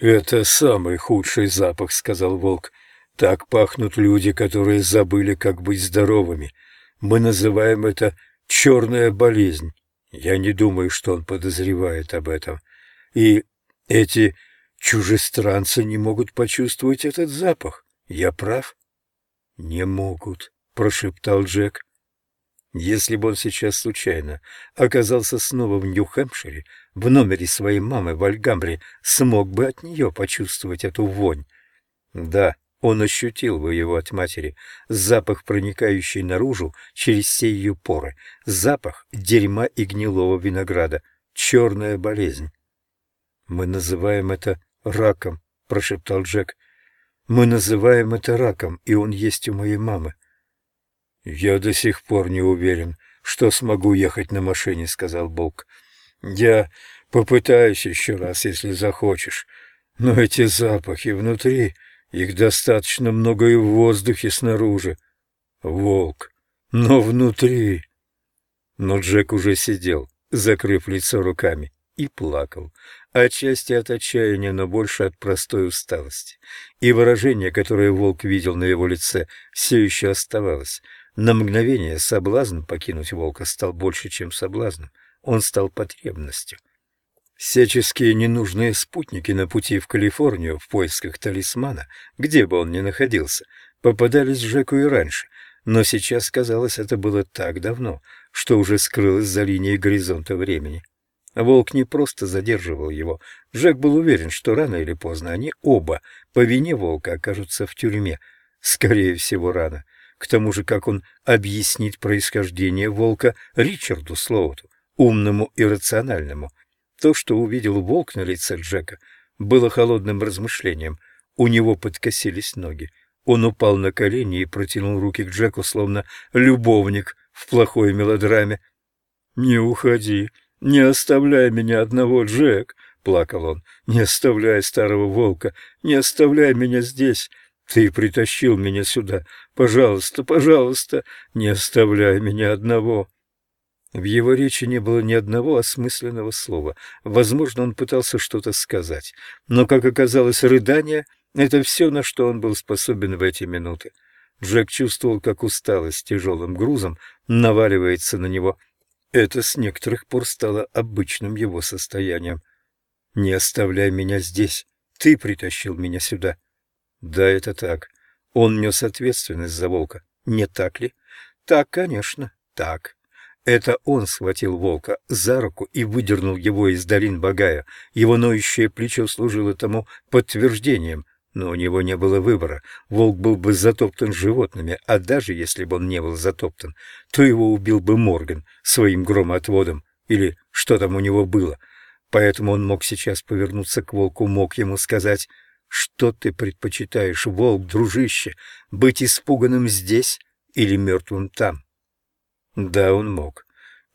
«Это самый худший запах», — сказал волк. «Так пахнут люди, которые забыли, как быть здоровыми. Мы называем это черная болезнь. Я не думаю, что он подозревает об этом. И эти чужестранцы не могут почувствовать этот запах. Я прав?» «Не могут», — прошептал Джек. Если бы он сейчас случайно оказался снова в Нью-Хэмпшире, в номере своей мамы в Альгамбре, смог бы от нее почувствовать эту вонь. Да, он ощутил бы его от матери, запах, проникающий наружу через все ее поры, запах дерьма и гнилого винограда, черная болезнь. «Мы называем это раком», — прошептал Джек. «Мы называем это раком, и он есть у моей мамы. «Я до сих пор не уверен, что смогу ехать на машине», — сказал Бог. «Я попытаюсь еще раз, если захочешь. Но эти запахи внутри, их достаточно много и в воздухе снаружи. Волк, но внутри...» Но Джек уже сидел, закрыв лицо руками, и плакал. Отчасти от отчаяния, но больше от простой усталости. И выражение, которое волк видел на его лице, все еще оставалось — на мгновение соблазн покинуть волка стал больше, чем соблазном. Он стал потребностью. Всяческие ненужные спутники на пути в Калифорнию в поисках талисмана, где бы он ни находился, попадались Джеку и раньше, но сейчас, казалось, это было так давно, что уже скрылось за линией горизонта времени. Волк не просто задерживал его. Джек был уверен, что рано или поздно они оба по вине волка окажутся в тюрьме. Скорее всего, рано. К тому же, как он объяснит происхождение волка Ричарду Слоуту, умному и рациональному? То, что увидел волк на лице Джека, было холодным размышлением. У него подкосились ноги. Он упал на колени и протянул руки к Джеку, словно любовник в плохой мелодраме. «Не уходи, не оставляй меня одного, Джек!» — плакал он. «Не оставляй старого волка, не оставляй меня здесь. Ты притащил меня сюда. Пожалуйста, пожалуйста, не оставляй меня одного. В его речи не было ни одного осмысленного слова. Возможно, он пытался что-то сказать. Но, как оказалось, рыдание — это все, на что он был способен в эти минуты. Джек чувствовал, как усталость тяжелым грузом наваливается на него. Это с некоторых пор стало обычным его состоянием. «Не оставляй меня здесь. Ты притащил меня сюда. Да, это так. Он нес ответственность за волка, не так ли? Так, конечно, так. Это он схватил волка за руку и выдернул его из долин Багая. Его ноющее плечо служило тому подтверждением, но у него не было выбора. Волк был бы затоптан животными, а даже если бы он не был затоптан, то его убил бы Морган своим громоотводом или что там у него было. Поэтому он мог сейчас повернуться к волку, мог ему сказать что ты предпочитаешь, волк, дружище, быть испуганным здесь или мертвым там? Да, он мог.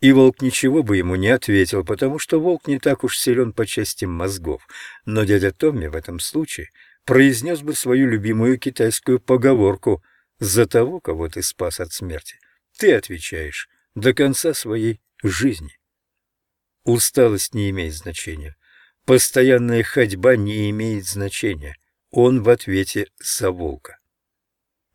И волк ничего бы ему не ответил, потому что волк не так уж силен по части мозгов. Но дядя Томми в этом случае произнес бы свою любимую китайскую поговорку «За того, кого ты спас от смерти, ты отвечаешь до конца своей жизни». Усталость не имеет значения. Постоянная ходьба не имеет значения. Он в ответе за волка.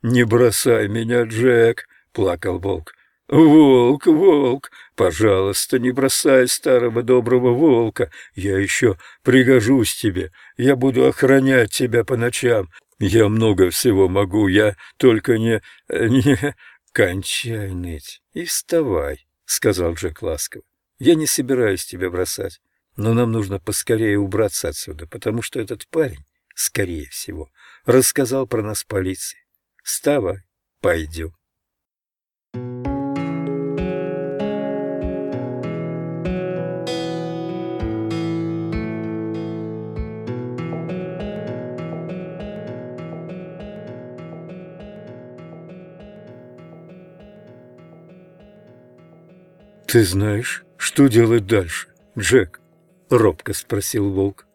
«Не бросай меня, Джек!» — плакал волк. «Волк, волк, пожалуйста, не бросай старого доброго волка. Я еще пригожусь тебе. Я буду охранять тебя по ночам. Я много всего могу, я только не... не... Кончай ныть и вставай», — сказал Джек ласково. «Я не собираюсь тебя бросать. Но нам нужно поскорее убраться отсюда, потому что этот парень, скорее всего, рассказал про нас полиции. Вставай, пойдем. «Ты знаешь, что делать дальше, Джек?» — робко спросил волк.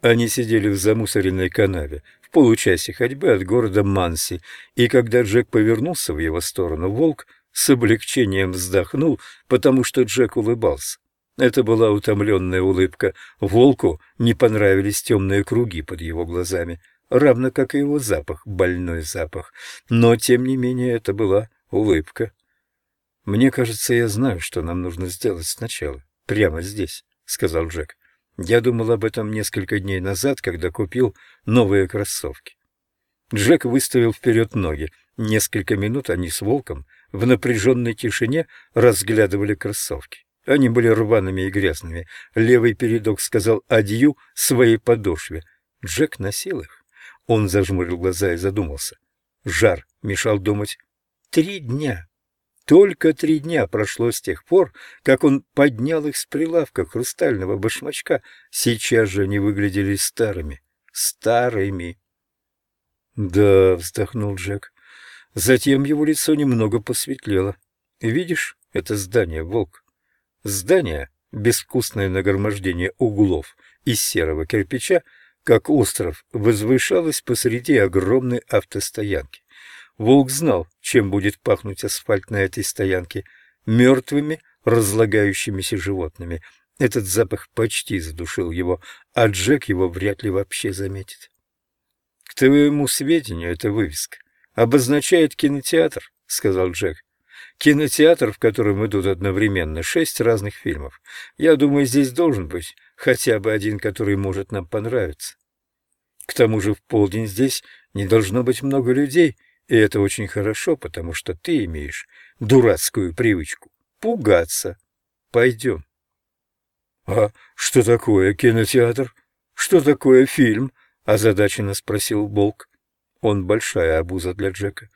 Они сидели в замусоренной канаве, в получасе ходьбы от города Манси, и когда Джек повернулся в его сторону, волк с облегчением вздохнул, потому что Джек улыбался. Это была утомленная улыбка. Волку не понравились темные круги под его глазами, равно как и его запах, больной запах. Но, тем не менее, это была улыбка. «Мне кажется, я знаю, что нам нужно сделать сначала, прямо здесь», — сказал Джек. «Я думал об этом несколько дней назад, когда купил новые кроссовки». Джек выставил вперед ноги. Несколько минут они с волком в напряженной тишине разглядывали кроссовки. Они были рваными и грязными. Левый передок сказал «адью» своей подошве. Джек носил их. Он зажмурил глаза и задумался. Жар мешал думать. Три дня. Только три дня прошло с тех пор, как он поднял их с прилавка хрустального башмачка. Сейчас же они выглядели старыми. Старыми. «Да», — вздохнул Джек. Затем его лицо немного посветлело. «Видишь это здание, волк?» Здание, безвкусное нагромождение углов из серого кирпича, как остров, возвышалось посреди огромной автостоянки. Волк знал, чем будет пахнуть асфальт на этой стоянке — мертвыми, разлагающимися животными. Этот запах почти задушил его, а Джек его вряд ли вообще заметит. «К твоему сведению, эта вывеска обозначает кинотеатр», — сказал Джек. Кинотеатр, в котором идут одновременно шесть разных фильмов. Я думаю, здесь должен быть хотя бы один, который может нам понравиться. К тому же в полдень здесь не должно быть много людей, и это очень хорошо, потому что ты имеешь дурацкую привычку пугаться. Пойдем. — А что такое кинотеатр? Что такое фильм? — озадаченно спросил Болк. Он большая обуза для Джека.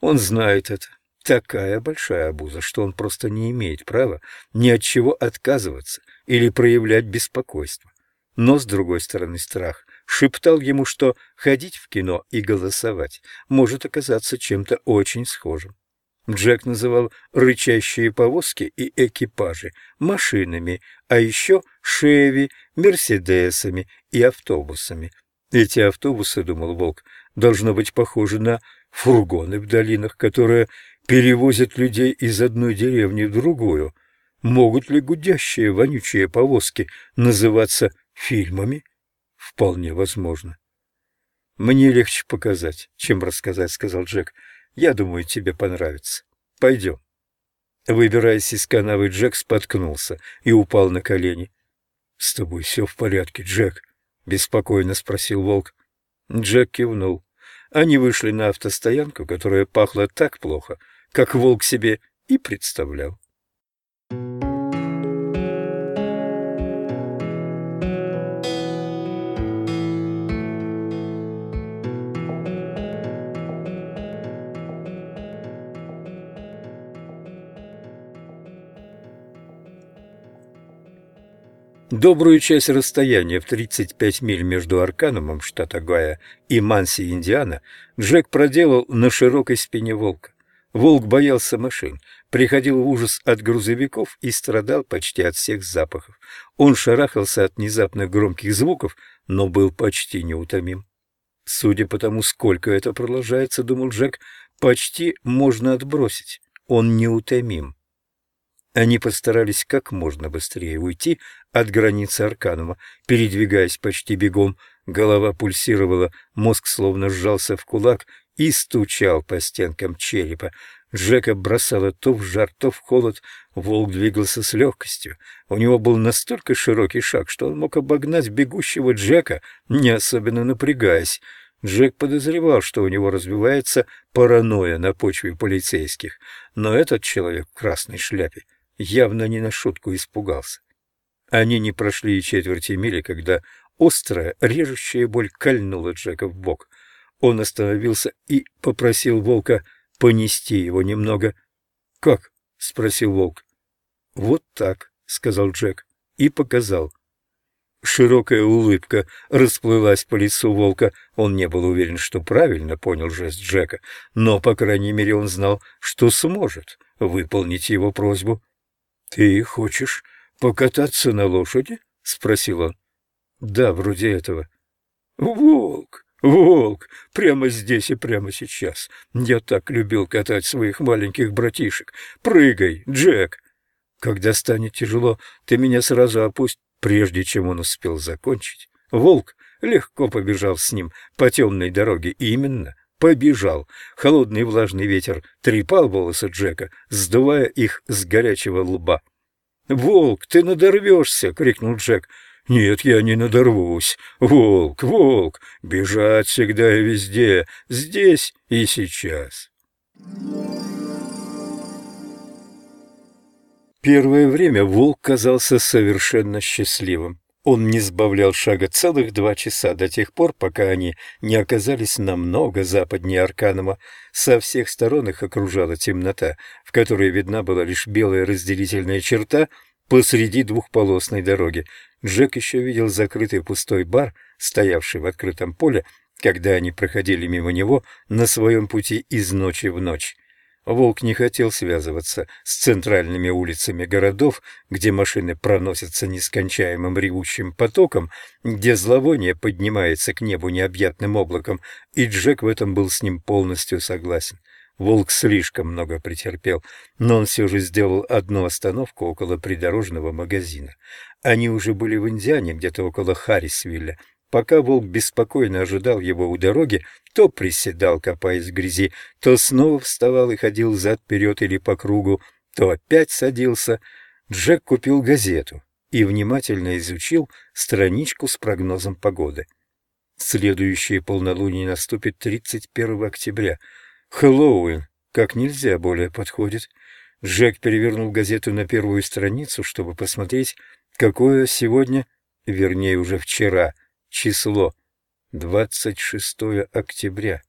Он знает это такая большая обуза, что он просто не имеет права ни от чего отказываться или проявлять беспокойство. Но, с другой стороны, страх шептал ему, что ходить в кино и голосовать может оказаться чем-то очень схожим. Джек называл рычащие повозки и экипажи машинами, а еще шеви, мерседесами и автобусами. Эти автобусы, думал Волк, должно быть похожи на фургоны в долинах, которые перевозят людей из одной деревни в другую. Могут ли гудящие, вонючие повозки называться фильмами? Вполне возможно. «Мне легче показать, чем рассказать», — сказал Джек. «Я думаю, тебе понравится. Пойдем». Выбираясь из канавы, Джек споткнулся и упал на колени. «С тобой все в порядке, Джек?» — беспокойно спросил Волк. Джек кивнул. Они вышли на автостоянку, которая пахла так плохо, как волк себе и представлял. Добрую часть расстояния в 35 миль между Арканумом, штат Огайо, и Манси, Индиана, Джек проделал на широкой спине волка. Волк боялся машин, приходил в ужас от грузовиков и страдал почти от всех запахов. Он шарахался от внезапных громких звуков, но был почти неутомим. Судя по тому, сколько это продолжается, думал Джек, почти можно отбросить. Он неутомим. Они постарались как можно быстрее уйти от границы Арканума, передвигаясь почти бегом. Голова пульсировала, мозг словно сжался в кулак и стучал по стенкам черепа. Джека бросало то в жар, то в холод. Волк двигался с легкостью. У него был настолько широкий шаг, что он мог обогнать бегущего Джека, не особенно напрягаясь. Джек подозревал, что у него развивается паранойя на почве полицейских, но этот человек в красной шляпе явно не на шутку испугался. Они не прошли и четверти мили, когда острая, режущая боль кольнула Джека в бок. Он остановился и попросил волка понести его немного. «Как?» — спросил волк. «Вот так», — сказал Джек и показал. Широкая улыбка расплылась по лицу волка. Он не был уверен, что правильно понял жест Джека, но, по крайней мере, он знал, что сможет выполнить его просьбу. «Ты хочешь покататься на лошади?» — спросил он. «Да, вроде этого». «Волк! Волк! Прямо здесь и прямо сейчас! Я так любил катать своих маленьких братишек! Прыгай, Джек!» Когда станет тяжело, ты меня сразу опусть, прежде чем он успел закончить. Волк легко побежал с ним по темной дороге. Именно, побежал. Холодный влажный ветер трепал волосы Джека, сдувая их с горячего лба. «Волк, ты надорвешься!» — крикнул Джек. «Нет, я не надорвусь. Волк, волк, бежать всегда и везде, здесь и сейчас». Первое время волк казался совершенно счастливым. Он не сбавлял шага целых два часа до тех пор, пока они не оказались намного западнее Арканума. Со всех сторон их окружала темнота, в которой видна была лишь белая разделительная черта посреди двухполосной дороги. Джек еще видел закрытый пустой бар, стоявший в открытом поле, когда они проходили мимо него на своем пути из ночи в ночь. Волк не хотел связываться с центральными улицами городов, где машины проносятся нескончаемым ревущим потоком, где зловоние поднимается к небу необъятным облаком, и Джек в этом был с ним полностью согласен. Волк слишком много претерпел, но он все же сделал одну остановку около придорожного магазина. Они уже были в Индиане, где-то около Харрисвилля, Пока волк беспокойно ожидал его у дороги, то приседал, копаясь в грязи, то снова вставал и ходил взад-вперед или по кругу, то опять садился. Джек купил газету и внимательно изучил страничку с прогнозом погоды. Следующее полнолуние наступит 31 октября. Хэллоуин как нельзя более подходит. Джек перевернул газету на первую страницу, чтобы посмотреть, какое сегодня, вернее уже вчера, число 26 октября.